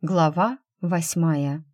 Глава восьмая.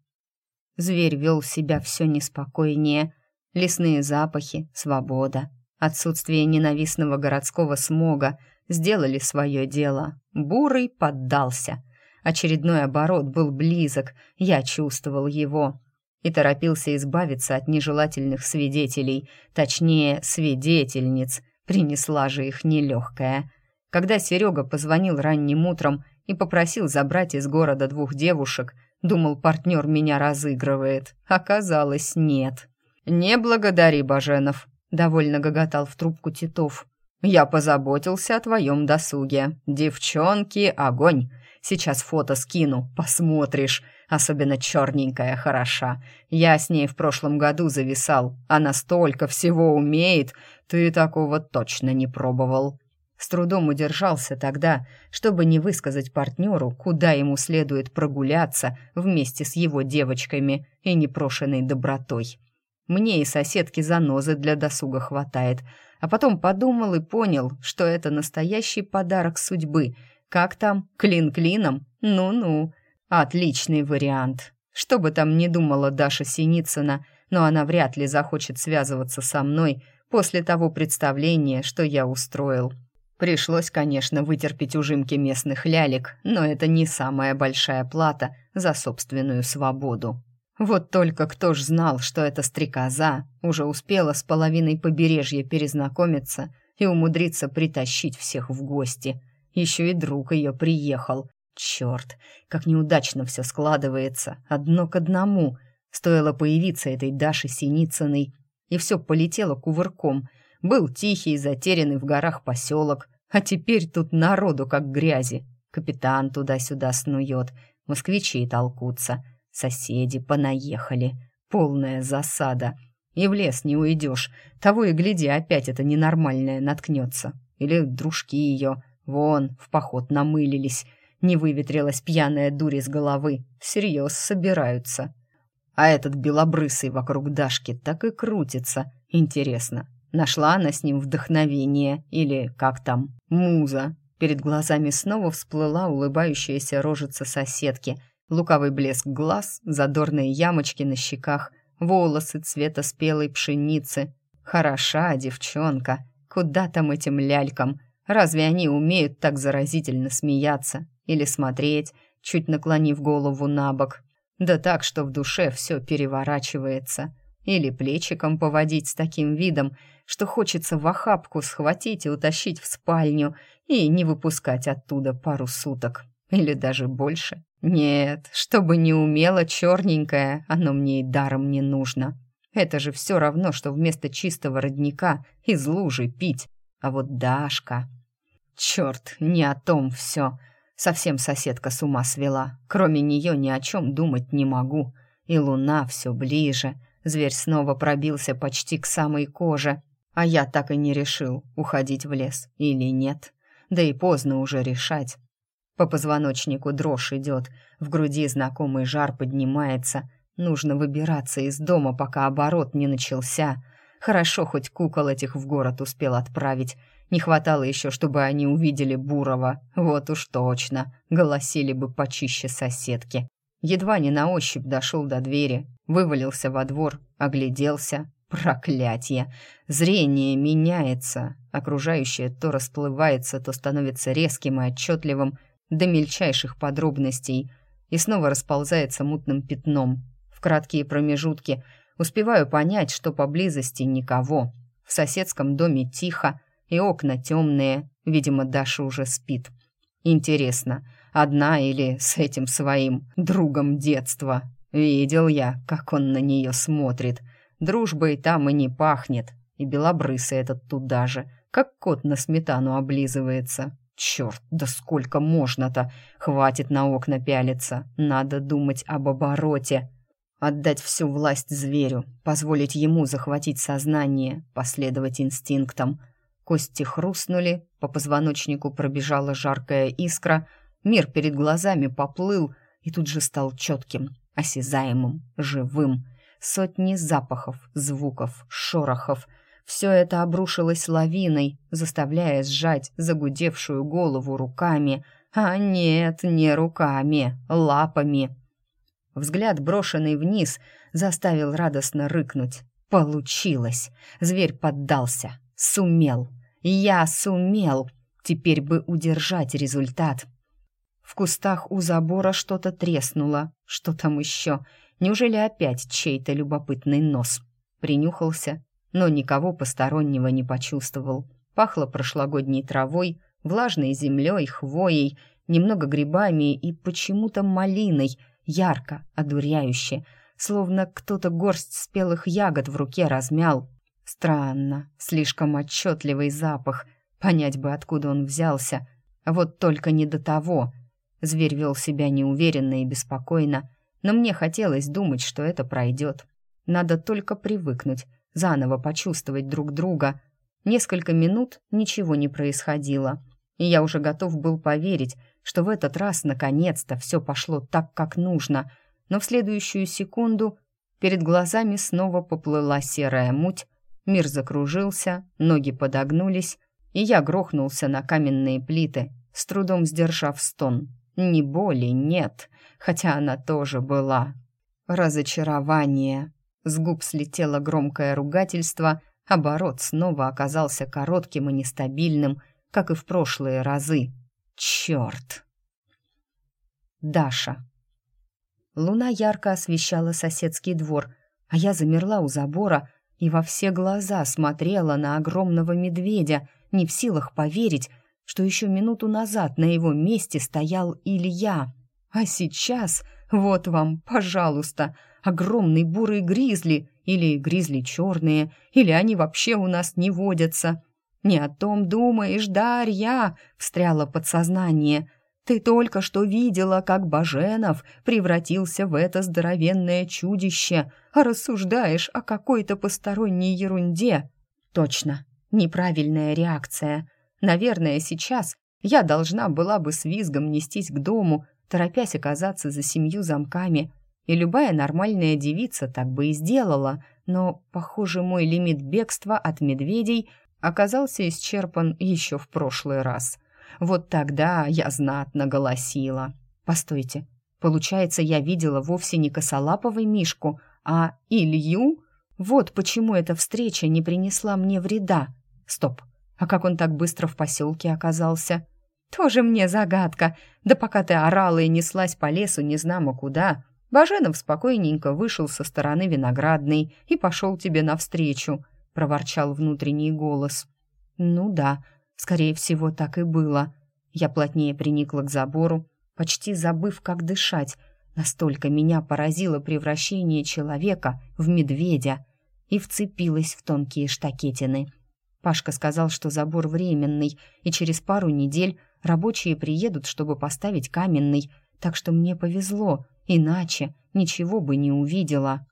Зверь вел себя все неспокойнее. Лесные запахи, свобода, отсутствие ненавистного городского смога сделали свое дело. Бурый поддался. Очередной оборот был близок, я чувствовал его. И торопился избавиться от нежелательных свидетелей, точнее, свидетельниц. Принесла же их нелегкая. Когда Серега позвонил ранним утром, и попросил забрать из города двух девушек. Думал, партнер меня разыгрывает. Оказалось, нет. «Не благодари, Баженов», — довольно гоготал в трубку Титов. «Я позаботился о твоем досуге. Девчонки, огонь! Сейчас фото скину, посмотришь. Особенно черненькая хороша. Я с ней в прошлом году зависал. Она столько всего умеет. Ты такого точно не пробовал». С трудом удержался тогда, чтобы не высказать партнеру, куда ему следует прогуляться вместе с его девочками и непрошенной добротой. Мне и соседки занозы для досуга хватает, а потом подумал и понял, что это настоящий подарок судьбы. Как там, клин клином? Ну-ну, отличный вариант. Что бы там ни думала Даша Синицына, но она вряд ли захочет связываться со мной после того представления, что я устроил. Пришлось, конечно, вытерпеть ужимки местных лялек, но это не самая большая плата за собственную свободу. Вот только кто ж знал, что эта стрекоза уже успела с половиной побережья перезнакомиться и умудриться притащить всех в гости. Еще и друг ее приехал. Черт, как неудачно все складывается, одно к одному. Стоило появиться этой Даше Синицыной, и все полетело кувырком — был тихий, затерянный в горах поселок, а теперь тут народу как грязи. Капитан туда-сюда снует, москвичи толкутся, соседи понаехали. Полная засада. И в лес не уйдешь. Того и гляди, опять это ненормальное наткнется. Или дружки ее, вон, в поход намылились. Не выветрилась пьяная дурь из головы. Всерьез собираются. А этот белобрысый вокруг Дашки так и крутится. Интересно, Нашла она с ним вдохновение или, как там, муза. Перед глазами снова всплыла улыбающаяся рожица соседки, лукавый блеск глаз, задорные ямочки на щеках, волосы цвета спелой пшеницы. Хороша девчонка. Куда там этим лялькам? Разве они умеют так заразительно смеяться или смотреть, чуть наклонив голову на бок? Да так, что в душе все переворачивается. Или плечиком поводить с таким видом, что хочется в охапку схватить и утащить в спальню и не выпускать оттуда пару суток. Или даже больше. Нет, чтобы не умела черненькая, оно мне и даром не нужно. Это же все равно, что вместо чистого родника из лужи пить. А вот Дашка... Черт, не о том все. Совсем соседка с ума свела. Кроме нее ни о чем думать не могу. И луна все ближе. Зверь снова пробился почти к самой коже. А я так и не решил, уходить в лес или нет. Да и поздно уже решать. По позвоночнику дрожь идет, в груди знакомый жар поднимается. Нужно выбираться из дома, пока оборот не начался. Хорошо, хоть кукол этих в город успел отправить. Не хватало еще, чтобы они увидели Бурова. Вот уж точно, голосили бы почище соседки. Едва не на ощупь дошел до двери, вывалился во двор, огляделся. Проклятье! Зрение меняется. Окружающее то расплывается, то становится резким и отчетливым до мельчайших подробностей и снова расползается мутным пятном. В краткие промежутки успеваю понять, что поблизости никого. В соседском доме тихо, и окна темные. Видимо, Даша уже спит. Интересно, одна или с этим своим другом детства? Видел я, как он на нее смотрит — Дружбой там и не пахнет. И белобрысый этот туда же, как кот на сметану облизывается. Черт, да сколько можно-то? Хватит на окна пялиться. Надо думать об обороте. Отдать всю власть зверю, позволить ему захватить сознание, последовать инстинктам. Кости хрустнули, по позвоночнику пробежала жаркая искра, мир перед глазами поплыл и тут же стал четким, осязаемым, живым. Сотни запахов, звуков, шорохов. Все это обрушилось лавиной, заставляя сжать загудевшую голову руками, А нет, не руками, лапами. Взгляд, брошенный вниз, заставил радостно рыкнуть. Получилось. Зверь поддался. Сумел. Я сумел. Теперь бы удержать результат. В кустах у забора что-то треснуло. Что там еще? Неужели опять чей-то любопытный нос? Принюхался, но никого постороннего не почувствовал. Пахло прошлогодней травой, влажной землей, хвоей, немного грибами и почему-то малиной, ярко, одуряюще, словно кто-то горсть спелых ягод в руке размял. Странно, слишком отчетливый запах, понять бы, откуда он взялся. Вот только не до того. Зверь вел себя неуверенно и беспокойно, но мне хотелось думать, что это пройдет. Надо только привыкнуть, заново почувствовать друг друга. Несколько минут ничего не происходило, и я уже готов был поверить, что в этот раз наконец-то все пошло так, как нужно, но в следующую секунду перед глазами снова поплыла серая муть, мир закружился, ноги подогнулись, и я грохнулся на каменные плиты, с трудом сдержав стон. Ни боли нет, хотя она тоже была. Разочарование. С губ слетело громкое ругательство, оборот снова оказался коротким и нестабильным, как и в прошлые разы. Черт! Даша. Луна ярко освещала соседский двор, а я замерла у забора и во все глаза смотрела на огромного медведя, не в силах поверить, что еще минуту назад на его месте стоял Илья. А сейчас, вот вам, пожалуйста, огромный бурый гризли или гризли черные, или они вообще у нас не водятся. Не о том думаешь, Дарья, встряло подсознание. Ты только что видела, как Баженов превратился в это здоровенное чудище, а рассуждаешь о какой-то посторонней ерунде. Точно, неправильная реакция. Наверное, сейчас я должна была бы с визгом нестись к дому, торопясь оказаться за семью замками, и любая нормальная девица так бы и сделала, но, похоже, мой лимит бегства от медведей оказался исчерпан еще в прошлый раз. Вот тогда я знатно голосила. Постойте, получается, я видела вовсе не косолаповый Мишку, а Илью? Вот почему эта встреча не принесла мне вреда. Стоп, а как он так быстро в поселке оказался? Тоже мне загадка. Да пока ты орала и неслась по лесу незнамо куда, Баженов спокойненько вышел со стороны виноградной и пошел тебе навстречу, проворчал внутренний голос. Ну да, скорее всего, так и было. Я плотнее приникла к забору, почти забыв, как дышать. Настолько меня поразило превращение человека в медведя и вцепилась в тонкие штакетины — Пашка сказал, что забор временный, и через пару недель рабочие приедут, чтобы поставить каменный, так что мне повезло, иначе ничего бы не увидела.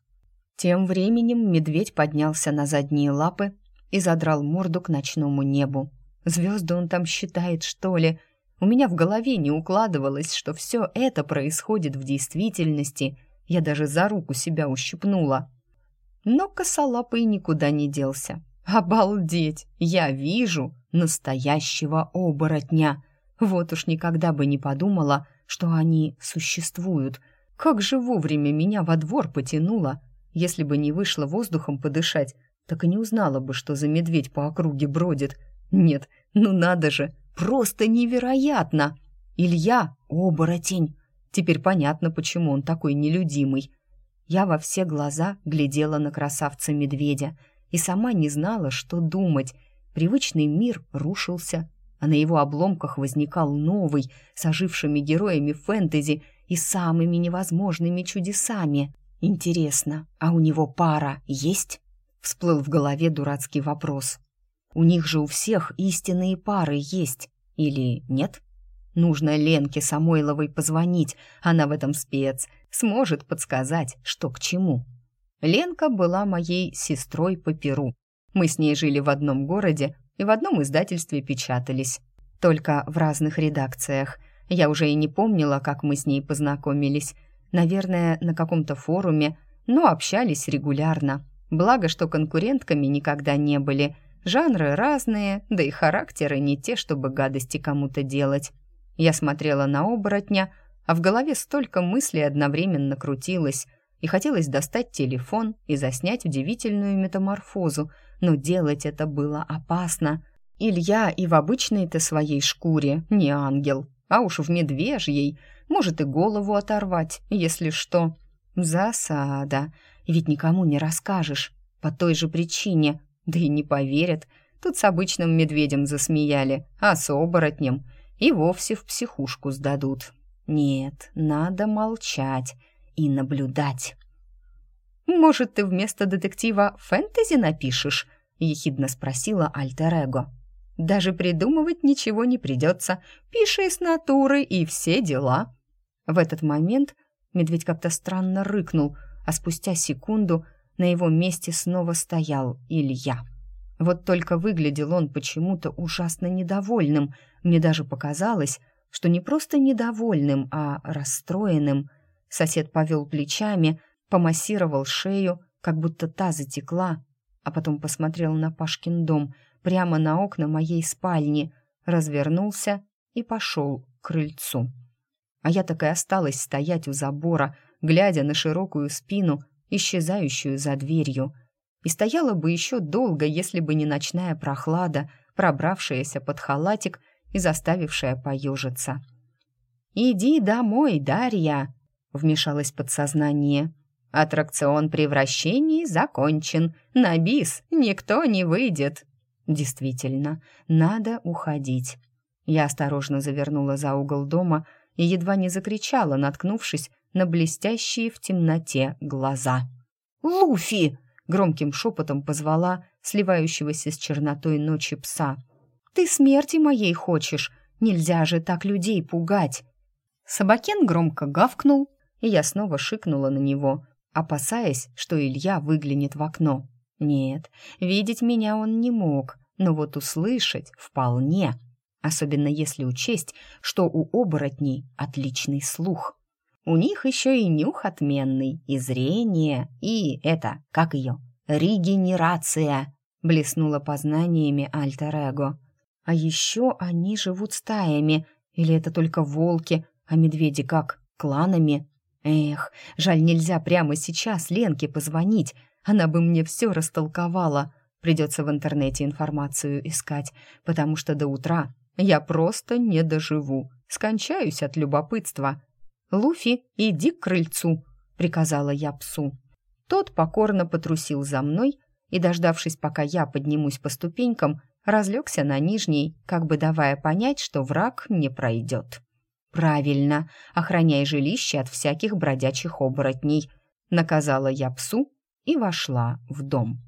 Тем временем медведь поднялся на задние лапы и задрал морду к ночному небу. Звезды он там считает, что ли? У меня в голове не укладывалось, что все это происходит в действительности. Я даже за руку себя ущипнула. Но косолапый никуда не делся. Обалдеть! Я вижу настоящего оборотня. Вот уж никогда бы не подумала, что они существуют. Как же вовремя меня во двор потянуло. Если бы не вышло воздухом подышать, так и не узнала бы, что за медведь по округе бродит. Нет, ну надо же, просто невероятно! Илья — оборотень. Теперь понятно, почему он такой нелюдимый. Я во все глаза глядела на красавца-медведя — и сама не знала, что думать. Привычный мир рушился, а на его обломках возникал новый, с ожившими героями фэнтези и самыми невозможными чудесами. Интересно, а у него пара есть? Всплыл в голове дурацкий вопрос. У них же у всех истинные пары есть. Или нет? Нужно Ленке Самойловой позвонить, она в этом спец, сможет подсказать, что к чему. Ленка была моей сестрой по Перу. Мы с ней жили в одном городе и в одном издательстве печатались. Только в разных редакциях. Я уже и не помнила, как мы с ней познакомились. Наверное, на каком-то форуме, но общались регулярно. Благо, что конкурентками никогда не были. Жанры разные, да и характеры не те, чтобы гадости кому-то делать. Я смотрела на оборотня, а в голове столько мыслей одновременно крутилось, и хотелось достать телефон и заснять удивительную метаморфозу, но делать это было опасно. Илья и в обычной-то своей шкуре не ангел, а уж в медвежьей может и голову оторвать, если что. Засада. Ведь никому не расскажешь. По той же причине. Да и не поверят. Тут с обычным медведем засмеяли, а с оборотнем и вовсе в психушку сдадут. Нет, надо молчать и наблюдать. «Может, ты вместо детектива фэнтези напишешь?» — ехидно спросила Альтер-Эго. «Даже придумывать ничего не придется. Пиши с натуры и все дела». В этот момент медведь как-то странно рыкнул, а спустя секунду на его месте снова стоял Илья. Вот только выглядел он почему-то ужасно недовольным. Мне даже показалось, что не просто недовольным, а расстроенным. Сосед повел плечами, помассировал шею, как будто та затекла, а потом посмотрел на Пашкин дом, прямо на окна моей спальни, развернулся и пошел к крыльцу. А я так и осталась стоять у забора, глядя на широкую спину, исчезающую за дверью. И стояла бы еще долго, если бы не ночная прохлада, пробравшаяся под халатик и заставившая поежиться. «Иди домой, Дарья!» — вмешалось подсознание. «Аттракцион превращений закончен. На бис никто не выйдет». «Действительно, надо уходить». Я осторожно завернула за угол дома и едва не закричала, наткнувшись на блестящие в темноте глаза. «Луфи!» — громким шепотом позвала сливающегося с чернотой ночи пса. «Ты смерти моей хочешь? Нельзя же так людей пугать!» Собакен громко гавкнул, и я снова шикнула на него, опасаясь, что Илья выглянет в окно. Нет, видеть меня он не мог, но вот услышать вполне, особенно если учесть, что у оборотней отличный слух. У них еще и нюх отменный, и зрение, и это, как ее, регенерация, блеснула познаниями Альтер-Эго. А еще они живут стаями, или это только волки, а медведи как, кланами? Эх, жаль, нельзя прямо сейчас Ленке позвонить, она бы мне все растолковала. Придется в интернете информацию искать, потому что до утра я просто не доживу, скончаюсь от любопытства. «Луфи, иди к крыльцу», — приказала я псу. Тот покорно потрусил за мной и, дождавшись, пока я поднимусь по ступенькам, разлегся на нижней, как бы давая понять, что враг не пройдет. «Правильно, охраняй жилище от всяких бродячих оборотней», — наказала я псу и вошла в дом.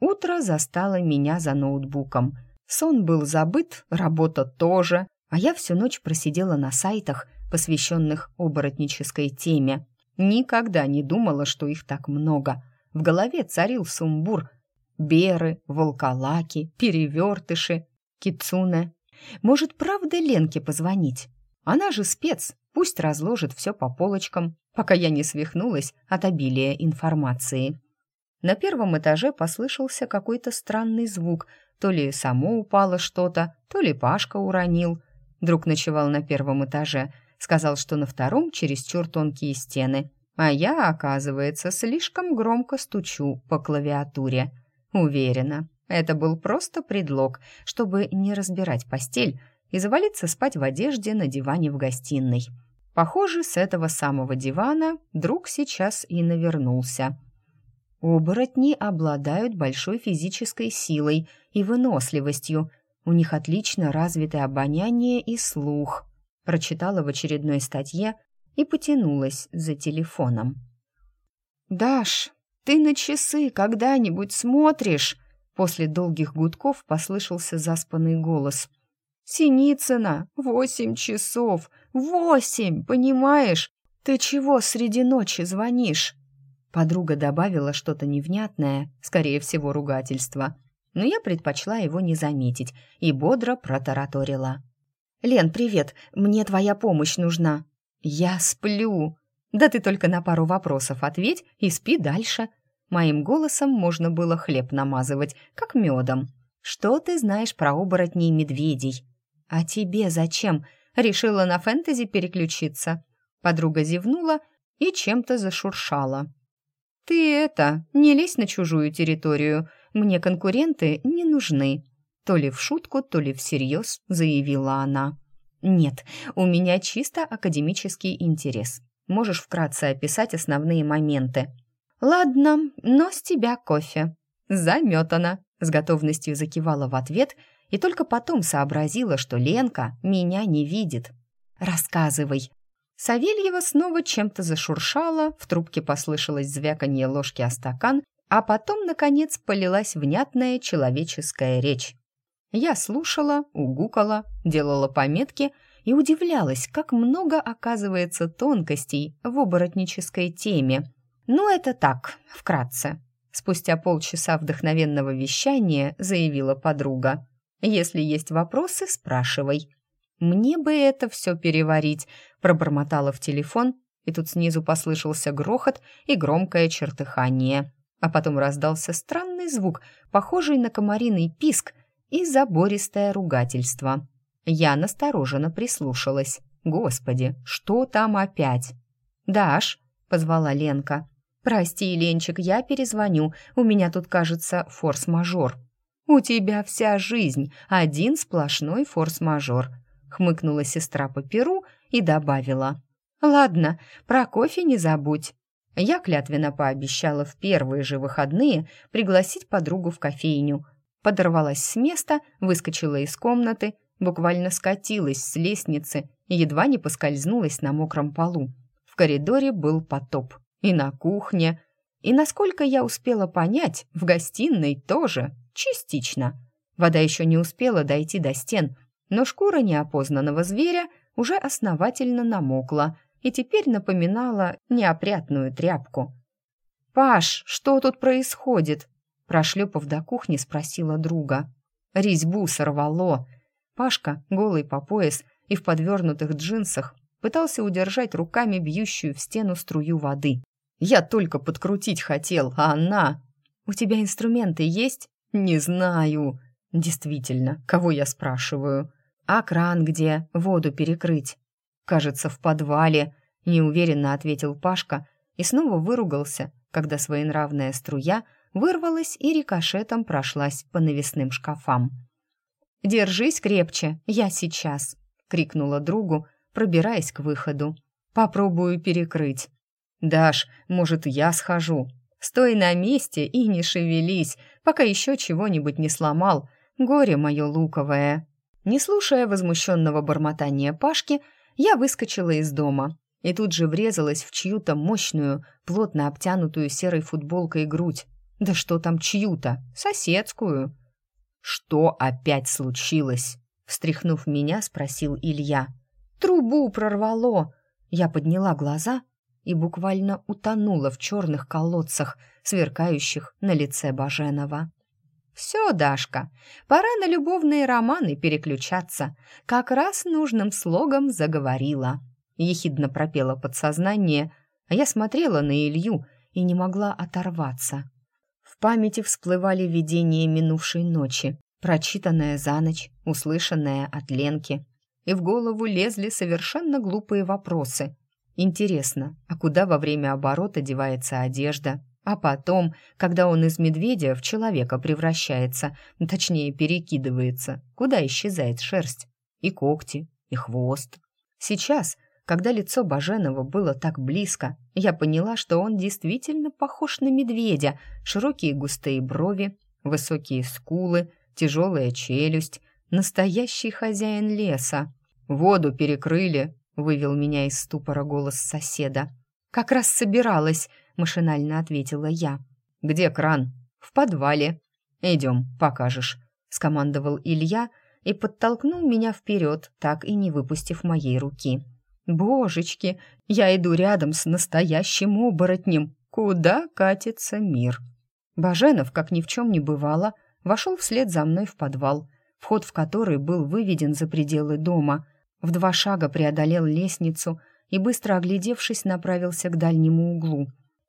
Утро застало меня за ноутбуком. Сон был забыт, работа тоже, а я всю ночь просидела на сайтах, посвященных оборотнической теме. Никогда не думала, что их так много. В голове царил сумбур. Беры, волколаки, перевертыши, кицуне. Может, правда Ленке позвонить? Она же спец, пусть разложит все по полочкам, пока я не свихнулась от обилия информации. На первом этаже послышался какой-то странный звук. То ли само упало что-то, то ли Пашка уронил. Друг ночевал на первом этаже — Сказал, что на втором чересчур тонкие стены, а я, оказывается, слишком громко стучу по клавиатуре. Уверена, это был просто предлог, чтобы не разбирать постель и завалиться спать в одежде на диване в гостиной. Похоже, с этого самого дивана друг сейчас и навернулся. Оборотни обладают большой физической силой и выносливостью. У них отлично развиты обоняние и слух прочитала в очередной статье и потянулась за телефоном. «Даш, ты на часы когда-нибудь смотришь?» После долгих гудков послышался заспанный голос. «Синицына, восемь часов! Восемь, понимаешь? Ты чего среди ночи звонишь?» Подруга добавила что-то невнятное, скорее всего, ругательство. Но я предпочла его не заметить и бодро протараторила. «Лен, привет, мне твоя помощь нужна». «Я сплю». «Да ты только на пару вопросов ответь и спи дальше». Моим голосом можно было хлеб намазывать, как медом. «Что ты знаешь про оборотней медведей?» «А тебе зачем? Решила на фэнтези переключиться». Подруга зевнула и чем-то зашуршала. «Ты это, не лезь на чужую территорию. Мне конкуренты не нужны», то ли в шутку, то ли всерьез заявила она. «Нет, у меня чисто академический интерес. Можешь вкратце описать основные моменты». «Ладно, но с тебя кофе». «Заметана», — с готовностью закивала в ответ и только потом сообразила, что Ленка меня не видит. «Рассказывай». Савельева снова чем-то зашуршала, в трубке послышалось звяканье ложки о стакан, а потом, наконец, полилась внятная человеческая речь. Я слушала, угукала, делала пометки и удивлялась, как много оказывается тонкостей в оборотнической теме. Ну, это так, вкратце. Спустя полчаса вдохновенного вещания заявила подруга. «Если есть вопросы, спрашивай». «Мне бы это все переварить», — пробормотала в телефон, и тут снизу послышался грохот и громкое чертыхание. А потом раздался странный звук, похожий на комариный писк, и забористое ругательство. Я настороженно прислушалась. «Господи, что там опять?» «Даш», — позвала Ленка. «Прости, Ленчик, я перезвоню. У меня тут, кажется, форс-мажор». «У тебя вся жизнь, один сплошной форс-мажор», — хмыкнула сестра по перу и добавила. «Ладно, про кофе не забудь». Я клятвенно пообещала в первые же выходные пригласить подругу в кофейню, подорвалась с места, выскочила из комнаты, буквально скатилась с лестницы и едва не поскользнулась на мокром полу. В коридоре был потоп. И на кухне. И, насколько я успела понять, в гостиной тоже. Частично. Вода еще не успела дойти до стен, но шкура неопознанного зверя уже основательно намокла и теперь напоминала неопрятную тряпку. «Паш, что тут происходит?» Прошлепав до кухни, спросила друга. Резьбу сорвало. Пашка, голый по пояс и в подвернутых джинсах, пытался удержать руками бьющую в стену струю воды. «Я только подкрутить хотел, а она...» «У тебя инструменты есть?» «Не знаю». «Действительно, кого я спрашиваю?» «А кран где? Воду перекрыть?» «Кажется, в подвале», — неуверенно ответил Пашка и снова выругался, когда своенравная струя вырвалась и рикошетом прошлась по навесным шкафам. «Держись крепче, я сейчас!» — крикнула другу, пробираясь к выходу. «Попробую перекрыть». «Даш, может, я схожу?» «Стой на месте и не шевелись, пока еще чего-нибудь не сломал. Горе мое луковое!» Не слушая возмущенного бормотания Пашки, я выскочила из дома и тут же врезалась в чью-то мощную, плотно обтянутую серой футболкой грудь. Да что там чью-то? Соседскую. Что опять случилось? Встряхнув меня, спросил Илья. Трубу прорвало. Я подняла глаза и буквально утонула в черных колодцах, сверкающих на лице Баженова. «Все, Дашка, пора на любовные романы переключаться. Как раз нужным слогом заговорила». Ехидно пропела подсознание, а я смотрела на Илью и не могла оторваться. В памяти всплывали видения минувшей ночи, прочитанное за ночь, услышанное от Ленки. И в голову лезли совершенно глупые вопросы. Интересно, а куда во время оборота девается одежда? А потом, когда он из медведя в человека превращается, точнее перекидывается, куда исчезает шерсть? И когти, и хвост. Сейчас когда лицо Баженова было так близко, я поняла, что он действительно похож на медведя. Широкие густые брови, высокие скулы, тяжелая челюсть. Настоящий хозяин леса. «Воду перекрыли», — вывел меня из ступора голос соседа. «Как раз собиралась», — машинально ответила я. «Где кран?» «В подвале». «Идем, покажешь», — скомандовал Илья и подтолкнул меня вперед, так и не выпустив моей руки. Божечки, я иду рядом с настоящим оборотнем. Куда катится мир? Баженов, как ни в чем не бывало, вошел вслед за мной в подвал, вход в который был выведен за пределы дома. В два шага преодолел лестницу и, быстро оглядевшись, направился к дальнему углу.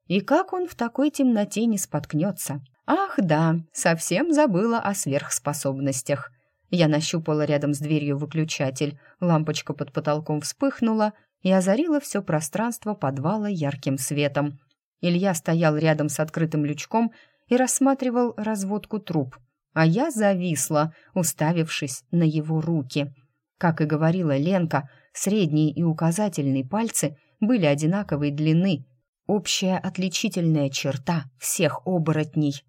И как он в такой темноте не споткнется? Ах да, совсем забыла о сверхспособностях. Я нащупала рядом с дверью выключатель, лампочка под потолком вспыхнула и озарила все пространство подвала ярким светом. Илья стоял рядом с открытым лючком и рассматривал разводку труб, а я зависла, уставившись на его руки. Как и говорила Ленка, средний и указательный пальцы были одинаковой длины, общая отличительная черта всех оборотней.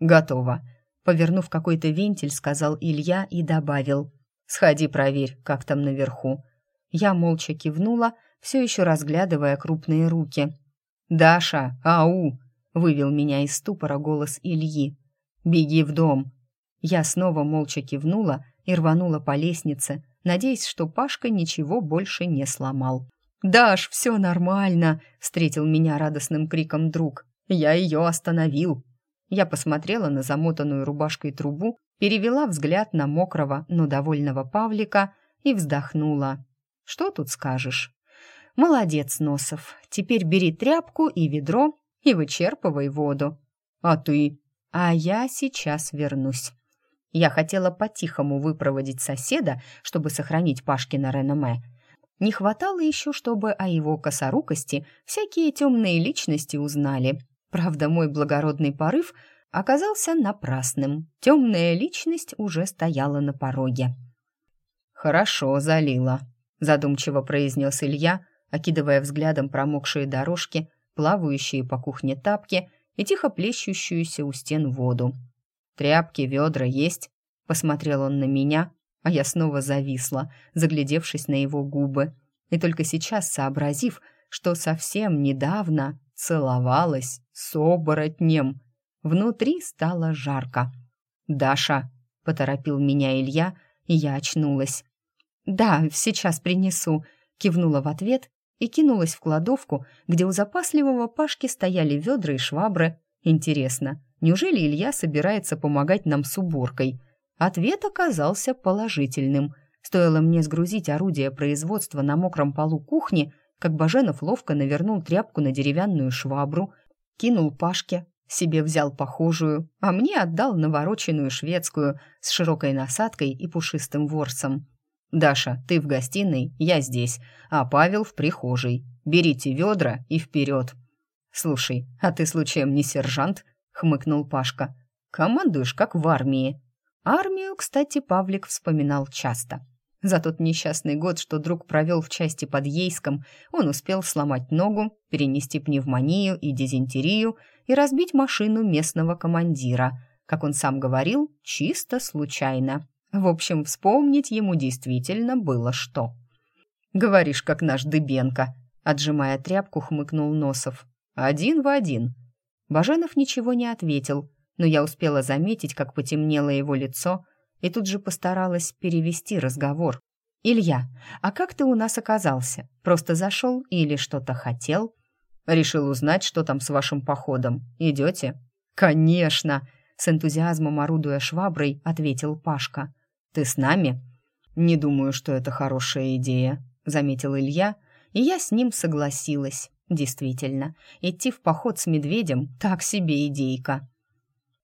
«Готово», — повернув какой-то вентиль, сказал Илья и добавил. «Сходи проверь, как там наверху». Я молча кивнула, все еще разглядывая крупные руки. «Даша, ау!» — вывел меня из ступора голос Ильи. «Беги в дом!» Я снова молча кивнула и рванула по лестнице, надеясь, что Пашка ничего больше не сломал. «Даш, все нормально!» — встретил меня радостным криком друг. «Я ее остановил!» Я посмотрела на замотанную рубашкой трубу, перевела взгляд на мокрого, но довольного Павлика и вздохнула. «Что тут скажешь?» «Молодец, Носов. Теперь бери тряпку и ведро и вычерпывай воду. А ты?» «А я сейчас вернусь». Я хотела по-тихому выпроводить соседа, чтобы сохранить Пашкина реноме. Не хватало еще, чтобы о его косорукости всякие темные личности узнали. Правда, мой благородный порыв оказался напрасным. Темная личность уже стояла на пороге. «Хорошо, залила», — задумчиво произнес Илья, окидывая взглядом промокшие дорожки, плавающие по кухне тапки и тихо плещущуюся у стен воду. «Тряпки, ведра есть?» — посмотрел он на меня, а я снова зависла, заглядевшись на его губы, и только сейчас сообразив, что совсем недавно целовалась с оборотнем. Внутри стало жарко. «Даша!» — поторопил меня Илья, и я очнулась. «Да, сейчас принесу», кивнула в ответ и кинулась в кладовку, где у запасливого Пашки стояли ведра и швабры. Интересно, неужели Илья собирается помогать нам с уборкой? Ответ оказался положительным. Стоило мне сгрузить орудие производства на мокром полу кухни, как Баженов ловко навернул тряпку на деревянную швабру, кинул Пашке, себе взял похожую, а мне отдал навороченную шведскую с широкой насадкой и пушистым ворсом. «Даша, ты в гостиной, я здесь, а Павел в прихожей. Берите ведра и вперед!» «Слушай, а ты случаем не сержант?» — хмыкнул Пашка. «Командуешь, как в армии». Армию, кстати, Павлик вспоминал часто. За тот несчастный год, что друг провел в части под Ейском, он успел сломать ногу, перенести пневмонию и дизентерию и разбить машину местного командира. Как он сам говорил, чисто случайно. В общем, вспомнить ему действительно было что. «Говоришь, как наш Дыбенко», — отжимая тряпку, хмыкнул Носов. «Один в один». Баженов ничего не ответил, но я успела заметить, как потемнело его лицо, и тут же постаралась перевести разговор. «Илья, а как ты у нас оказался? Просто зашел или что-то хотел?» «Решил узнать, что там с вашим походом. Идете?» «Конечно!» — с энтузиазмом орудуя шваброй, ответил Пашка. Ты с нами?» «Не думаю, что это хорошая идея», — заметил Илья, и я с ним согласилась. Действительно, идти в поход с медведем — так себе идейка.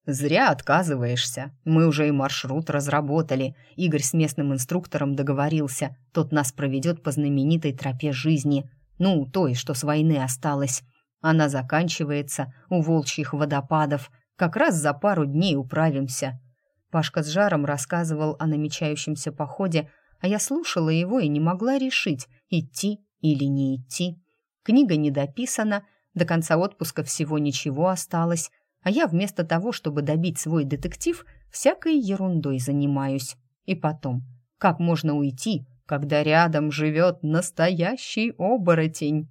«Зря отказываешься. Мы уже и маршрут разработали. Игорь с местным инструктором договорился. Тот нас проведет по знаменитой тропе жизни. Ну, той, что с войны осталось. Она заканчивается у волчьих водопадов. Как раз за пару дней управимся. Пашка с жаром рассказывал о намечающемся походе, а я слушала его и не могла решить, идти или не идти. Книга не дописана, до конца отпуска всего ничего осталось, а я вместо того, чтобы добить свой детектив, всякой ерундой занимаюсь. И потом, как можно уйти, когда рядом живет настоящий оборотень?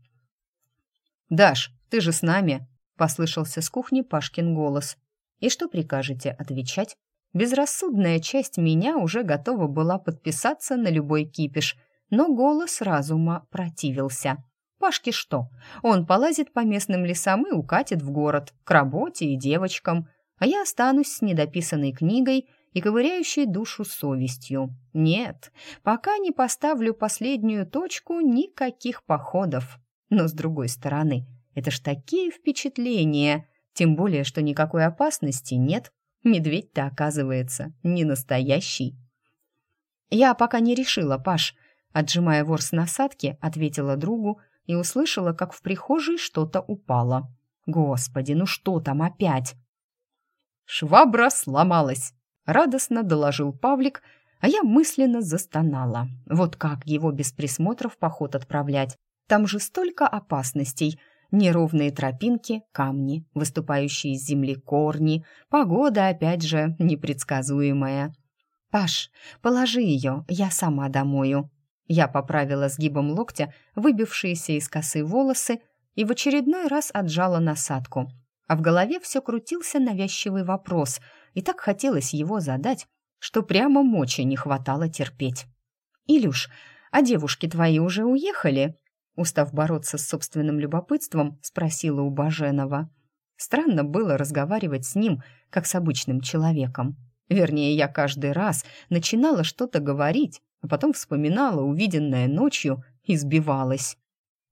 «Даш, ты же с нами!» — послышался с кухни Пашкин голос. «И что прикажете отвечать?» Безрассудная часть меня уже готова была подписаться на любой кипиш, но голос разума противился. Пашке что? Он полазит по местным лесам и укатит в город, к работе и девочкам, а я останусь с недописанной книгой и ковыряющей душу совестью. Нет, пока не поставлю последнюю точку, никаких походов. Но с другой стороны, это ж такие впечатления, тем более, что никакой опасности нет, Медведь-то, оказывается, не настоящий. «Я пока не решила, Паш», — отжимая ворс насадки, ответила другу и услышала, как в прихожей что-то упало. «Господи, ну что там опять?» «Швабра сломалась», — радостно доложил Павлик, а я мысленно застонала. Вот как его без присмотра в поход отправлять? Там же столько опасностей. Неровные тропинки, камни, выступающие из земли корни, погода, опять же, непредсказуемая. «Паш, положи ее, я сама домою». Я поправила сгибом локтя выбившиеся из косы волосы и в очередной раз отжала насадку. А в голове все крутился навязчивый вопрос, и так хотелось его задать, что прямо мочи не хватало терпеть. «Илюш, а девушки твои уже уехали?» Устав бороться с собственным любопытством, спросила у Баженова. Странно было разговаривать с ним, как с обычным человеком. Вернее, я каждый раз начинала что-то говорить, а потом вспоминала увиденное ночью и сбивалась.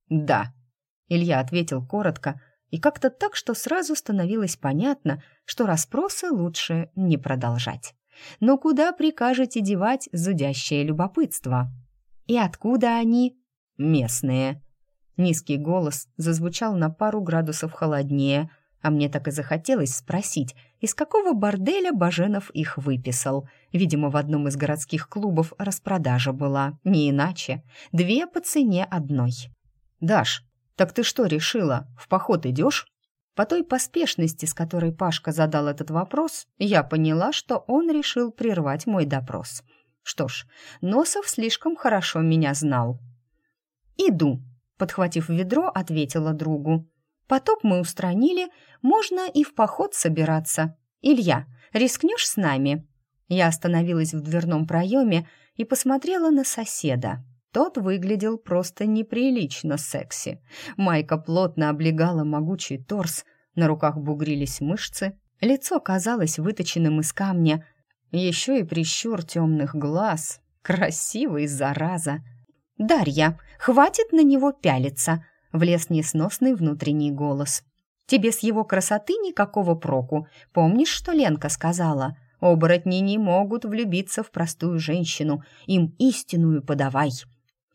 «Да», — Илья ответил коротко, и как-то так, что сразу становилось понятно, что расспросы лучше не продолжать. Но куда прикажете девать зудящее любопытство? И откуда они? Местные. Низкий голос зазвучал на пару градусов холоднее, а мне так и захотелось спросить, из какого борделя Баженов их выписал. Видимо, в одном из городских клубов распродажа была, не иначе. Две по цене одной. «Даш, так ты что решила, в поход идешь?» По той поспешности, с которой Пашка задал этот вопрос, я поняла, что он решил прервать мой допрос. Что ж, Носов слишком хорошо меня знал. «Иду», — подхватив ведро, ответила другу. «Потоп мы устранили, можно и в поход собираться. Илья, рискнешь с нами?» Я остановилась в дверном проеме и посмотрела на соседа. Тот выглядел просто неприлично секси. Майка плотно облегала могучий торс, на руках бугрились мышцы, лицо казалось выточенным из камня, еще и прищур темных глаз. Красивый, зараза! «Дарья, хватит на него пялиться!» — влез несносный внутренний голос. «Тебе с его красоты никакого проку. Помнишь, что Ленка сказала? Оборотни не могут влюбиться в простую женщину. Им истинную подавай!»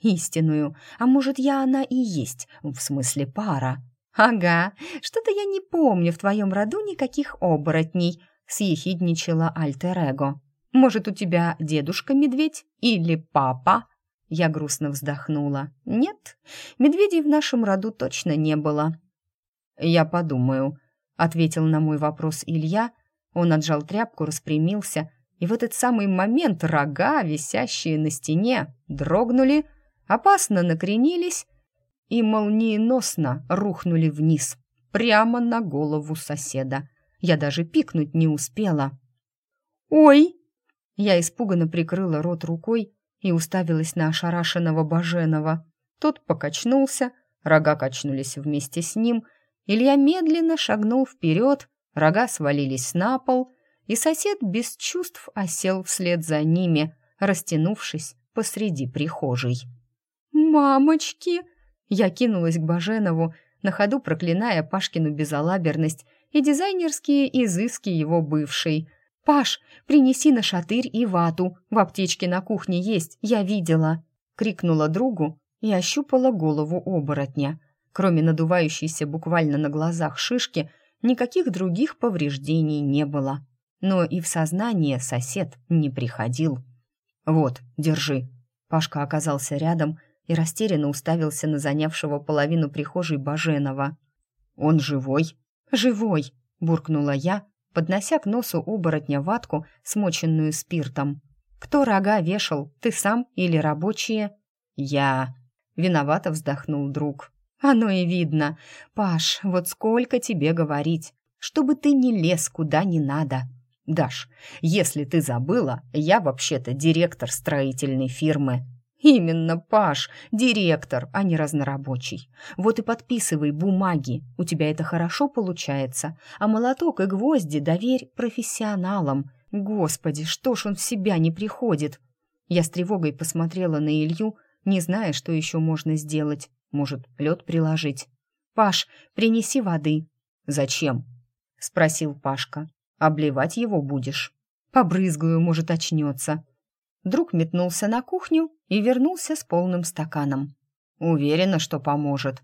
истинную. А может, я она и есть, в смысле пара. Ага, что-то я не помню в твоем роду никаких оборотней, съехидничала Альтер-Эго. Может, у тебя дедушка-медведь или папа? Я грустно вздохнула. Нет, медведей в нашем роду точно не было. Я подумаю, ответил на мой вопрос Илья. Он отжал тряпку, распрямился, и в этот самый момент рога, висящие на стене, дрогнули, опасно накренились и молниеносно рухнули вниз, прямо на голову соседа. Я даже пикнуть не успела. «Ой!» Я испуганно прикрыла рот рукой и уставилась на ошарашенного Баженова. Тот покачнулся, рога качнулись вместе с ним, Илья медленно шагнул вперед, рога свалились на пол, и сосед без чувств осел вслед за ними, растянувшись посреди прихожей. «Мамочки!» Я кинулась к Баженову, на ходу проклиная Пашкину безалаберность и дизайнерские изыски его бывшей. «Паш, принеси на шатырь и вату, в аптечке на кухне есть, я видела!» Крикнула другу и ощупала голову оборотня. Кроме надувающейся буквально на глазах шишки, никаких других повреждений не было. Но и в сознание сосед не приходил. «Вот, держи». Пашка оказался рядом и растерянно уставился на занявшего половину прихожей Баженова. «Он живой?» «Живой!» — буркнула я, поднося к носу оборотня ватку, смоченную спиртом. «Кто рога вешал, ты сам или рабочие?» «Я...» — виновато вздохнул друг. «Оно и видно. Паш, вот сколько тебе говорить, чтобы ты не лез куда не надо. Даш, если ты забыла, я вообще-то директор строительной фирмы». «Именно, Паш, директор, а не разнорабочий. Вот и подписывай бумаги, у тебя это хорошо получается, а молоток и гвозди доверь профессионалам. Господи, что ж он в себя не приходит?» Я с тревогой посмотрела на Илью, не зная, что еще можно сделать. Может, лед приложить. «Паш, принеси воды». «Зачем?» — спросил Пашка. «Обливать его будешь?» «Побрызгаю, может, очнется». Друг метнулся на кухню и вернулся с полным стаканом. Уверена, что поможет.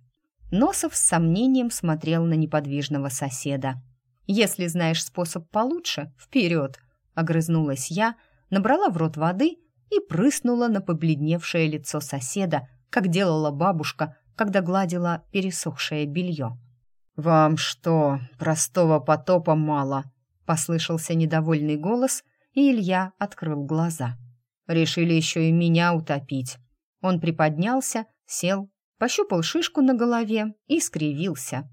Носов с сомнением смотрел на неподвижного соседа. «Если знаешь способ получше, вперед!» — огрызнулась я, набрала в рот воды и прыснула на побледневшее лицо соседа, как делала бабушка, когда гладила пересохшее белье. «Вам что, простого потопа мало?» — послышался недовольный голос, и Илья открыл глаза. «Решили еще и меня утопить». Он приподнялся, сел, пощупал шишку на голове и скривился.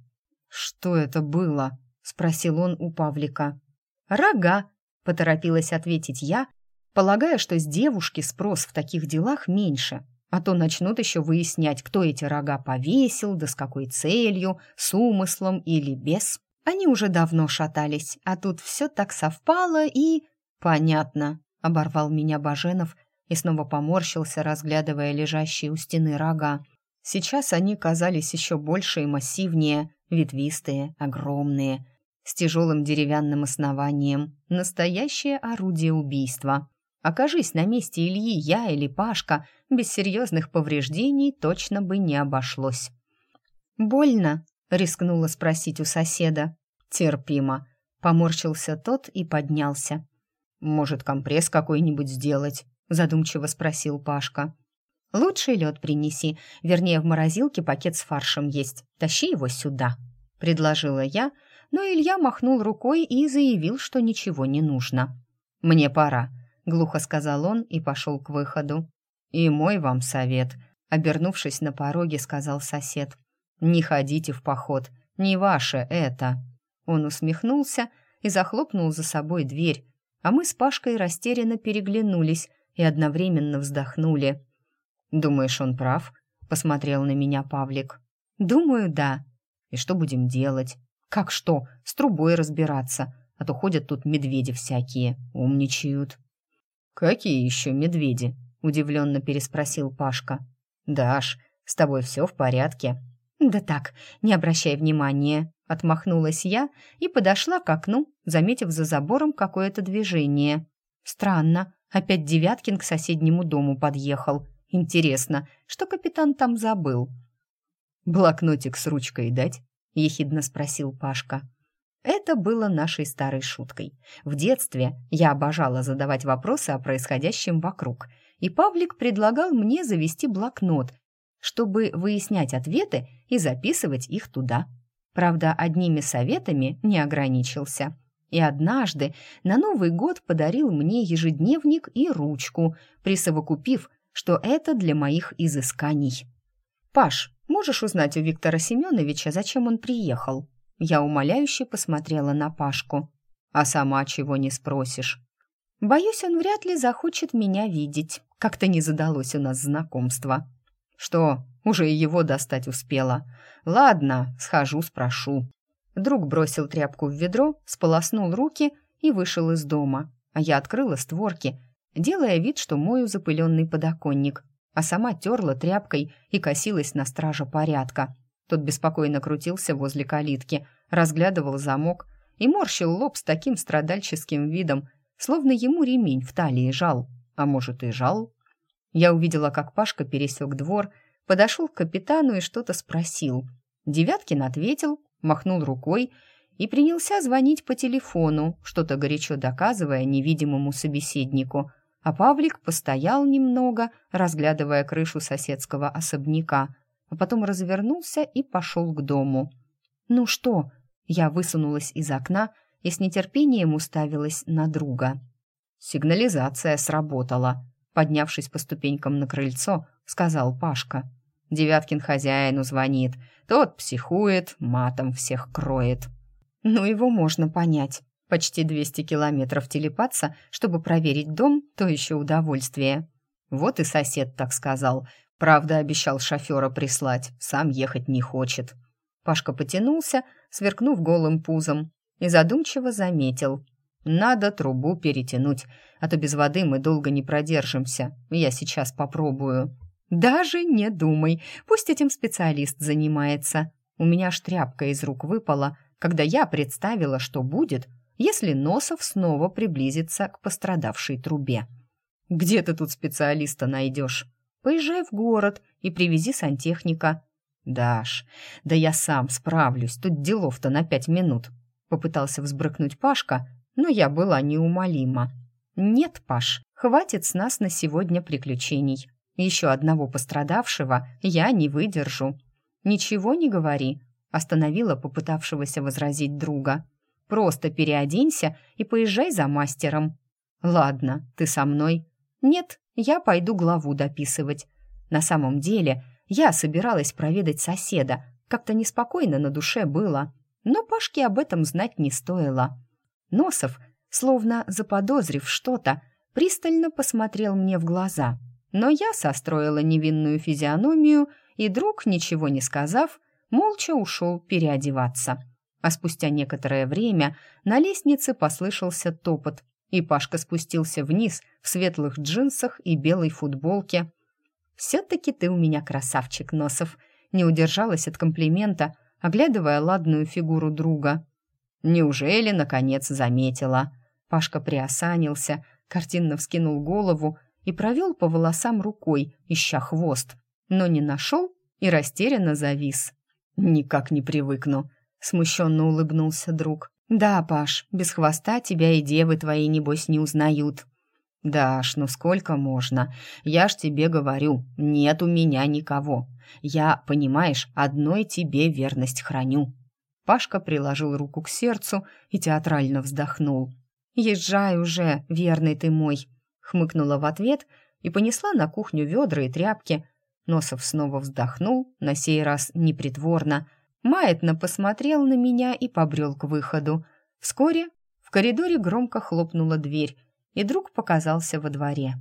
«Что это было?» — спросил он у Павлика. «Рога», — поторопилась ответить я, полагая, что с девушки спрос в таких делах меньше, а то начнут еще выяснять, кто эти рога повесил, да с какой целью, с умыслом или без. Они уже давно шатались, а тут все так совпало и... «Понятно», — оборвал меня Баженов и снова поморщился, разглядывая лежащие у стены рога. Сейчас они казались еще больше и массивнее, ветвистые, огромные, с тяжелым деревянным основанием. Настоящее орудие убийства. Окажись на месте Ильи я или Пашка, без серьезных повреждений точно бы не обошлось. «Больно?» — рискнула спросить у соседа. «Терпимо», — поморщился тот и поднялся. «Может, компресс какой-нибудь сделать?» — задумчиво спросил Пашка. «Лучший лед принеси, вернее, в морозилке пакет с фаршем есть. Тащи его сюда», — предложила я, но Илья махнул рукой и заявил, что ничего не нужно. «Мне пора», глухо сказал он и пошел к выходу. «И мой вам совет», — обернувшись на пороге, сказал сосед. «Не ходите в поход, не ваше это». Он усмехнулся и захлопнул за собой дверь, а мы с Пашкой растерянно переглянулись и одновременно вздохнули. «Думаешь, он прав?» — посмотрел на меня Павлик. «Думаю, да. И что будем делать? Как что? С трубой разбираться, а то ходят тут медведи всякие, умничают». «Какие еще медведи?» — удивленно переспросил Пашка. «Даш, с тобой все в порядке?» «Да так, не обращай внимания», — отмахнулась я и подошла к окну, заметив за забором какое-то движение. «Странно, опять Девяткин к соседнему дому подъехал. Интересно, что капитан там забыл?» «Блокнотик с ручкой дать?» — ехидно спросил Пашка. Это было нашей старой шуткой. В детстве я обожала задавать вопросы о происходящем вокруг, и Павлик предлагал мне завести блокнот, чтобы выяснять ответы и записывать их туда. Правда, одними советами не ограничился. И однажды на Новый год подарил мне ежедневник и ручку, присовокупив, что это для моих изысканий. «Паш, можешь узнать у Виктора Семеновича, зачем он приехал?» Я умоляюще посмотрела на Пашку. «А сама чего не спросишь?» «Боюсь, он вряд ли захочет меня видеть. Как-то не задалось у нас знакомство». «Что, уже и его достать успела? Ладно, схожу, спрошу». Друг бросил тряпку в ведро, сполоснул руки и вышел из дома. А я открыла створки, делая вид, что мою запыленный подоконник, а сама терла тряпкой и косилась на стража порядка — тот беспокойно крутился возле калитки, разглядывал замок и морщил лоб с таким страдальческим видом, словно ему ремень в талии жал, а может и жал. Я увидела, как Пашка пересек двор, подошел к капитану и что-то спросил. Девяткин ответил, махнул рукой и принялся звонить по телефону, что-то горячо доказывая невидимому собеседнику, а Павлик постоял немного, разглядывая крышу соседского особняка — а потом развернулся и пошел к дому. «Ну что?» Я высунулась из окна и с нетерпением уставилась на друга. «Сигнализация сработала», — поднявшись по ступенькам на крыльцо, сказал Пашка. «Девяткин хозяину звонит. Тот психует, матом всех кроет». «Ну, его можно понять. Почти 200 километров телепаться, чтобы проверить дом, то еще удовольствие». Вот и сосед так сказал, Правда, обещал шофера прислать, сам ехать не хочет. Пашка потянулся, сверкнув голым пузом, и задумчиво заметил. «Надо трубу перетянуть, а то без воды мы долго не продержимся. Я сейчас попробую». «Даже не думай, пусть этим специалист занимается. У меня аж тряпка из рук выпала, когда я представила, что будет, если Носов снова приблизится к пострадавшей трубе». Где ты тут специалиста найдешь? Поезжай в город и привези сантехника. Даш, да я сам справлюсь, тут делов-то на пять минут. Попытался взбрыкнуть Пашка, но я была неумолима. Нет, Паш, хватит с нас на сегодня приключений. Еще одного пострадавшего я не выдержу. Ничего не говори, остановила попытавшегося возразить друга. Просто переоденься и поезжай за мастером. Ладно, ты со мной. Нет, я пойду главу дописывать. На самом деле, я собиралась проведать соседа. Как-то неспокойно на душе было. Но Пашке об этом знать не стоило. Носов, словно заподозрив что-то, пристально посмотрел мне в глаза. Но я состроила невинную физиономию, и друг, ничего не сказав, молча ушел переодеваться. А спустя некоторое время на лестнице послышался топот, и Пашка спустился вниз в светлых джинсах и белой футболке. «Все-таки ты у меня красавчик, Носов», не удержалась от комплимента, оглядывая ладную фигуру друга. «Неужели, наконец, заметила?» Пашка приосанился, картинно вскинул голову и провел по волосам рукой, ища хвост, но не нашел и растерянно завис. «Никак не привыкну», — смущенно улыбнулся друг. «Да, Паш, без хвоста тебя и девы твои, небось, не узнают». «Даш, ну сколько можно? Я ж тебе говорю, нет у меня никого. Я, понимаешь, одной тебе верность храню». Пашка приложил руку к сердцу и театрально вздохнул. «Езжай уже, верный ты мой!» Хмыкнула в ответ и понесла на кухню ведра и тряпки. Носов снова вздохнул, на сей раз непритворно, маятно посмотрел на меня и побрел к выходу. Вскоре в коридоре громко хлопнула дверь, и друг показался во дворе.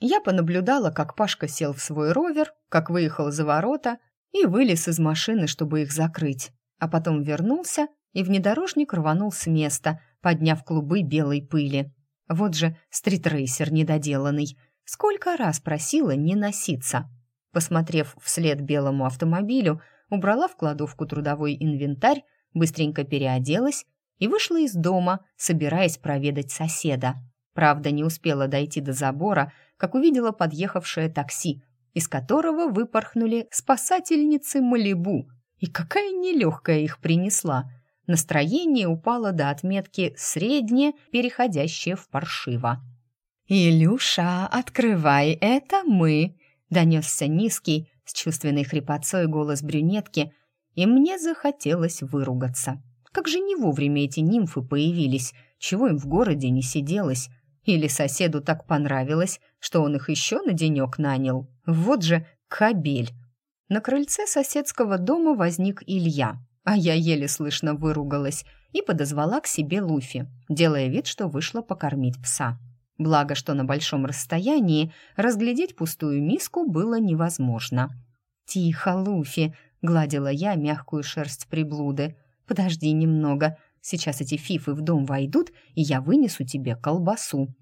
Я понаблюдала, как Пашка сел в свой ровер, как выехал за ворота и вылез из машины, чтобы их закрыть, а потом вернулся, и внедорожник рванул с места, подняв клубы белой пыли. Вот же стритрейсер недоделанный. Сколько раз просила не носиться. Посмотрев вслед белому автомобилю, убрала в кладовку трудовой инвентарь, быстренько переоделась и вышла из дома, собираясь проведать соседа. Правда, не успела дойти до забора, как увидела подъехавшее такси, из которого выпорхнули спасательницы Малибу. И какая нелегкая их принесла. Настроение упало до отметки «среднее», переходящее в паршиво. «Илюша, открывай, это мы!» — донесся низкий, с чувственной хрипотцой голос брюнетки, и мне захотелось выругаться. Как же не вовремя эти нимфы появились, чего им в городе не сиделось, или соседу так понравилось, что он их еще на денек нанял. Вот же кабель. На крыльце соседского дома возник Илья, а я еле слышно выругалась и подозвала к себе Луфи, делая вид, что вышла покормить пса. Благо, что на большом расстоянии разглядеть пустую миску было невозможно. «Тихо, Луфи!» — гладила я мягкую шерсть приблуды. «Подожди немного, сейчас эти фифы в дом войдут, и я вынесу тебе колбасу».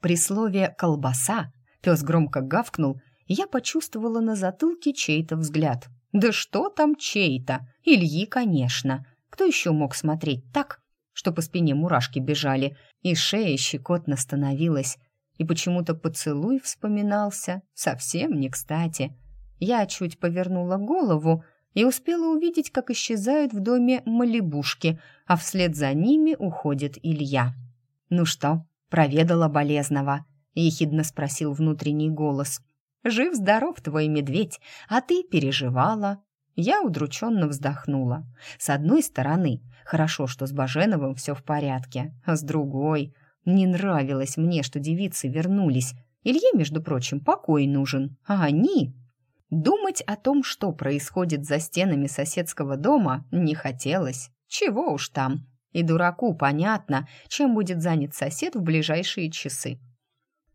При слове «колбаса» пес громко гавкнул, и я почувствовала на затылке чей-то взгляд. Да что там чей-то? Ильи, конечно. Кто еще мог смотреть так, что по спине мурашки бежали, и шея щекотно становилась, и почему-то поцелуй вспоминался совсем не кстати. Я чуть повернула голову и успела увидеть, как исчезают в доме малибушки, а вслед за ними уходит Илья. «Ну что, проведала болезного?» — ехидно спросил внутренний голос. Жив-здоров твой медведь, а ты переживала». Я удрученно вздохнула. С одной стороны, хорошо, что с Баженовым все в порядке, а с другой, не нравилось мне, что девицы вернулись. Илье, между прочим, покой нужен, а они... Думать о том, что происходит за стенами соседского дома, не хотелось. Чего уж там. И дураку понятно, чем будет занят сосед в ближайшие часы.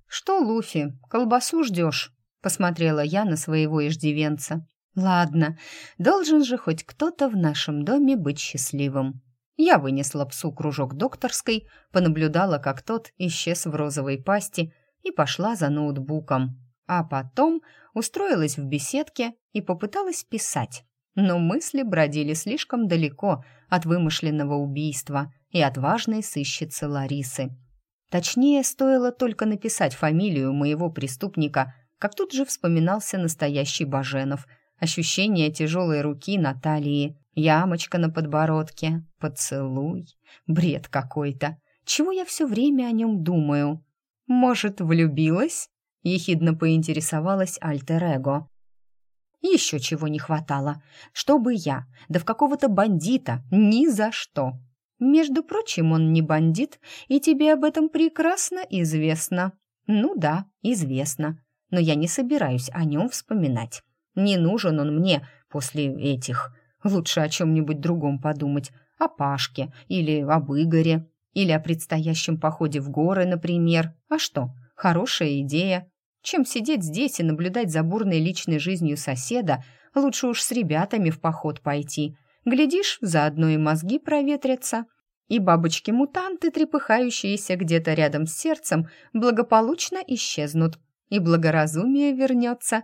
«Что, Луфи, колбасу ждешь?» Посмотрела я на своего иждивенца. Ладно, должен же хоть кто-то в нашем доме быть счастливым. Я вынесла псу кружок докторской, понаблюдала, как тот исчез в розовой пасти и пошла за ноутбуком. А потом устроилась в беседке и попыталась писать. Но мысли бродили слишком далеко от вымышленного убийства и от важной сыщицы Ларисы. Точнее, стоило только написать фамилию моего преступника, как тут же вспоминался настоящий Баженов. Ощущение тяжелой руки на талии, ямочка на подбородке, поцелуй. Бред какой-то. Чего я все время о нем думаю? Может, влюбилась? Ехидно поинтересовалась Альтер-Эго. Еще чего не хватало. Чтобы я, да в какого-то бандита, ни за что. Между прочим, он не бандит, и тебе об этом прекрасно известно. Ну да, известно. Но я не собираюсь о нем вспоминать. Не нужен он мне после этих. Лучше о чем-нибудь другом подумать. О Пашке или об Игоре. Или о предстоящем походе в горы, например. А что, хорошая идея. Чем сидеть здесь и наблюдать за бурной личной жизнью соседа, лучше уж с ребятами в поход пойти. Глядишь, заодно и мозги проветрятся. И бабочки-мутанты, трепыхающиеся где-то рядом с сердцем, благополучно исчезнут. И благоразумие вернется.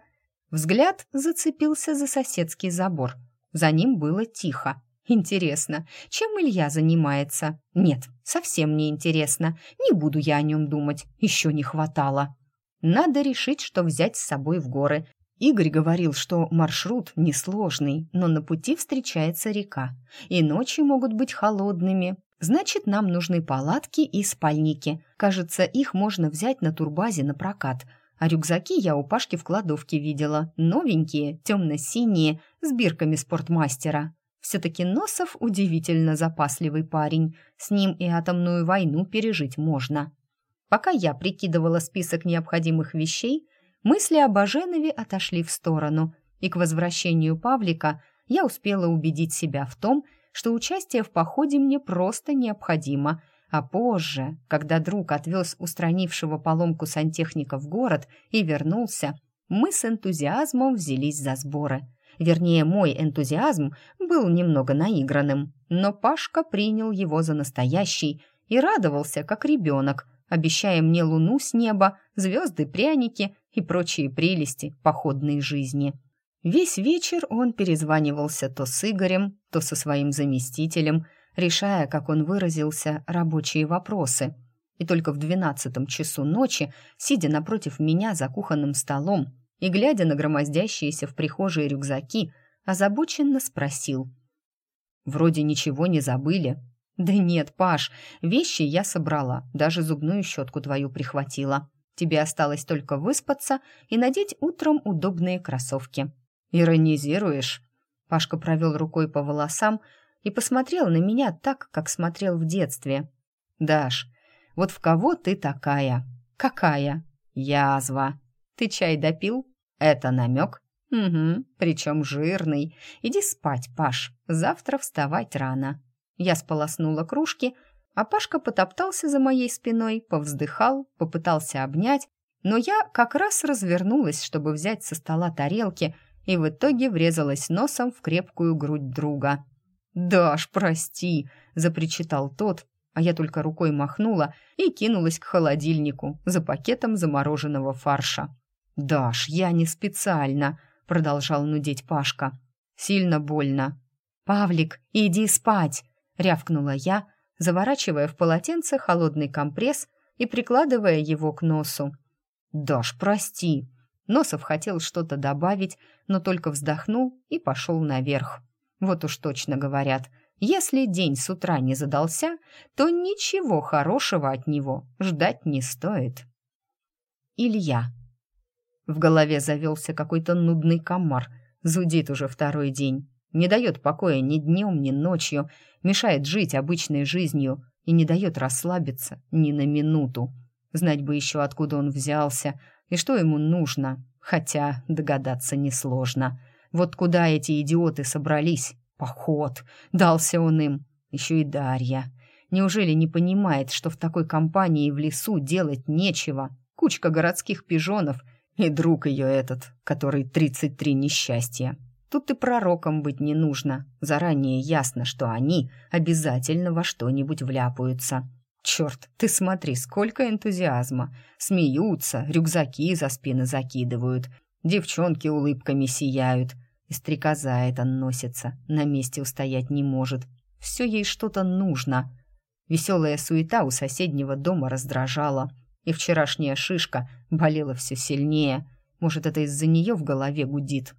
Взгляд зацепился за соседский забор. За ним было тихо. Интересно, чем Илья занимается? Нет, совсем не интересно. Не буду я о нем думать, еще не хватало. Надо решить, что взять с собой в горы. Игорь говорил, что маршрут несложный, но на пути встречается река, и ночи могут быть холодными. Значит, нам нужны палатки и спальники. Кажется, их можно взять на турбазе на прокат. А рюкзаки я у Пашки в кладовке видела. Новенькие, темно-синие, с бирками спортмастера. Все-таки Носов удивительно запасливый парень. С ним и атомную войну пережить можно. Пока я прикидывала список необходимых вещей, мысли о Баженове отошли в сторону, и к возвращению Павлика я успела убедить себя в том, что участие в походе мне просто необходимо, а позже, когда друг отвез устранившего поломку сантехника в город и вернулся, мы с энтузиазмом взялись за сборы – Вернее, мой энтузиазм был немного наигранным, но Пашка принял его за настоящий и радовался, как ребенок, обещая мне луну с неба, звезды, пряники и прочие прелести походной жизни. Весь вечер он перезванивался то с Игорем, то со своим заместителем, решая, как он выразился, рабочие вопросы. И только в двенадцатом часу ночи, сидя напротив меня за кухонным столом, и, глядя на громоздящиеся в прихожей рюкзаки, озабоченно спросил. «Вроде ничего не забыли». «Да нет, Паш, вещи я собрала, даже зубную щетку твою прихватила. Тебе осталось только выспаться и надеть утром удобные кроссовки». «Иронизируешь?» Пашка провел рукой по волосам и посмотрел на меня так, как смотрел в детстве. «Даш, вот в кого ты такая?» «Какая?» «Язва. Ты чай допил?» «Это намек?» «Угу, причем жирный. Иди спать, Паш, завтра вставать рано». Я сполоснула кружки, а Пашка потоптался за моей спиной, повздыхал, попытался обнять, но я как раз развернулась, чтобы взять со стола тарелки, и в итоге врезалась носом в крепкую грудь друга. «Даш, прости!» — запричитал тот, а я только рукой махнула и кинулась к холодильнику за пакетом замороженного фарша. «Даш, я не специально», — продолжал нудеть Пашка. «Сильно больно». «Павлик, иди спать!» — рявкнула я, заворачивая в полотенце холодный компресс и прикладывая его к носу. «Даш, прости!» Носов хотел что-то добавить, но только вздохнул и пошел наверх. Вот уж точно говорят, если день с утра не задался, то ничего хорошего от него ждать не стоит. Илья. В голове завелся какой-то нудный комар, зудит уже второй день. Не дает покоя ни днем, ни ночью, мешает жить обычной жизнью и не дает расслабиться ни на минуту. Знать бы еще, откуда он взялся и что ему нужно, хотя догадаться несложно. Вот куда эти идиоты собрались? Поход. Дался он им. Еще и Дарья. Неужели не понимает, что в такой компании в лесу делать нечего? Кучка городских пижонов — и друг ее этот, который 33 несчастья. Тут и пророком быть не нужно. Заранее ясно, что они обязательно во что-нибудь вляпаются. Черт, ты смотри, сколько энтузиазма. Смеются, рюкзаки за спины закидывают. Девчонки улыбками сияют. И стрекоза эта носится, на месте устоять не может. Все ей что-то нужно. Веселая суета у соседнего дома раздражала, и вчерашняя шишка болела все сильнее. Может, это из-за нее в голове гудит.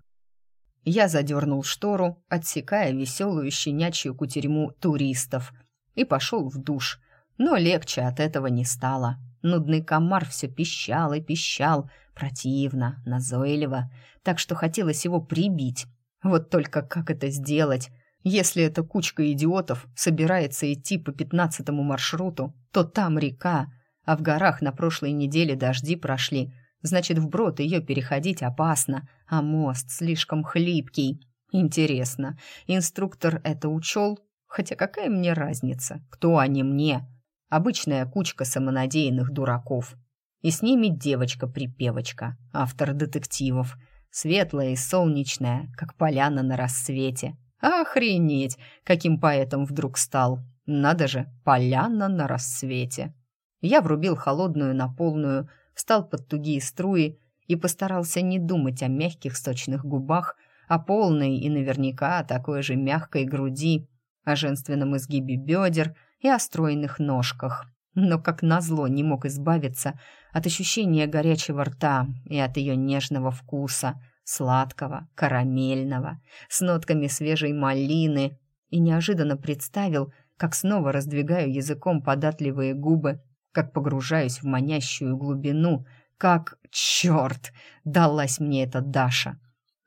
Я задернул штору, отсекая веселую щенячью кутерьму туристов, и пошел в душ. Но легче от этого не стало. Нудный комар все пищал и пищал, противно, назойливо, так что хотелось его прибить. Вот только как это сделать? Если эта кучка идиотов собирается идти по пятнадцатому маршруту, то там река, а в горах на прошлой неделе дожди прошли, значит, вброд ее переходить опасно, а мост слишком хлипкий. Интересно, инструктор это учел? Хотя какая мне разница, кто они мне? Обычная кучка самонадеянных дураков. И с ними девочка-припевочка, автор детективов. Светлая и солнечная, как поляна на рассвете. Охренеть, каким поэтом вдруг стал. Надо же, поляна на рассвете. Я врубил холодную на полную, встал под тугие струи и постарался не думать о мягких сочных губах, о полной и наверняка такой же мягкой груди, о женственном изгибе бедер — и о стройных ножках. Но, как назло, не мог избавиться от ощущения горячего рта и от ее нежного вкуса, сладкого, карамельного, с нотками свежей малины, и неожиданно представил, как снова раздвигаю языком податливые губы, как погружаюсь в манящую глубину, как... Черт! Далась мне эта Даша!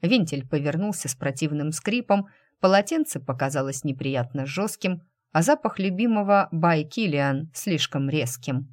Вентиль повернулся с противным скрипом, полотенце показалось неприятно жестким, а запах любимого Бай Киллиан слишком резким.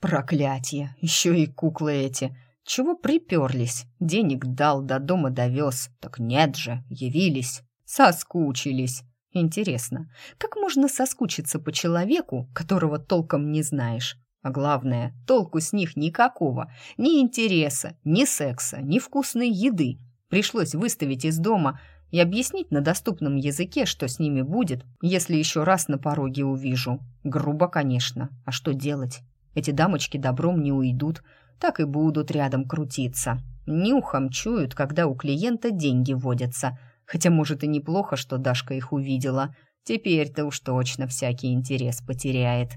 Проклятье! Еще и куклы эти! Чего приперлись? Денег дал, до дома довез. Так нет же, явились. Соскучились. Интересно, как можно соскучиться по человеку, которого толком не знаешь? А главное, толку с них никакого. Ни интереса, ни секса, ни вкусной еды. Пришлось выставить из дома, и объяснить на доступном языке, что с ними будет, если еще раз на пороге увижу. Грубо, конечно. А что делать? Эти дамочки добром не уйдут, так и будут рядом крутиться. Нюхом чуют, когда у клиента деньги водятся. Хотя, может, и неплохо, что Дашка их увидела. Теперь-то уж точно всякий интерес потеряет.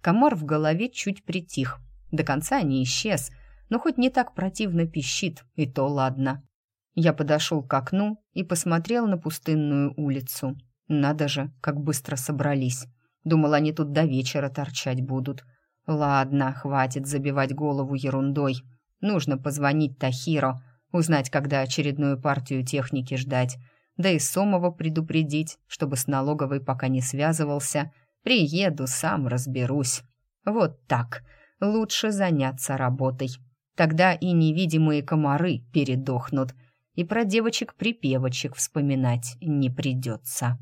Комар в голове чуть притих. До конца не исчез, но хоть не так противно пищит, и то ладно. Я подошел к окну и посмотрел на пустынную улицу. Надо же, как быстро собрались. Думал, они тут до вечера торчать будут. Ладно, хватит забивать голову ерундой. Нужно позвонить Тахиро, узнать, когда очередную партию техники ждать. Да и Сомова предупредить, чтобы с налоговой пока не связывался. Приеду, сам разберусь. Вот так. Лучше заняться работой. Тогда и невидимые комары передохнут — и про девочек-припевочек вспоминать не придется.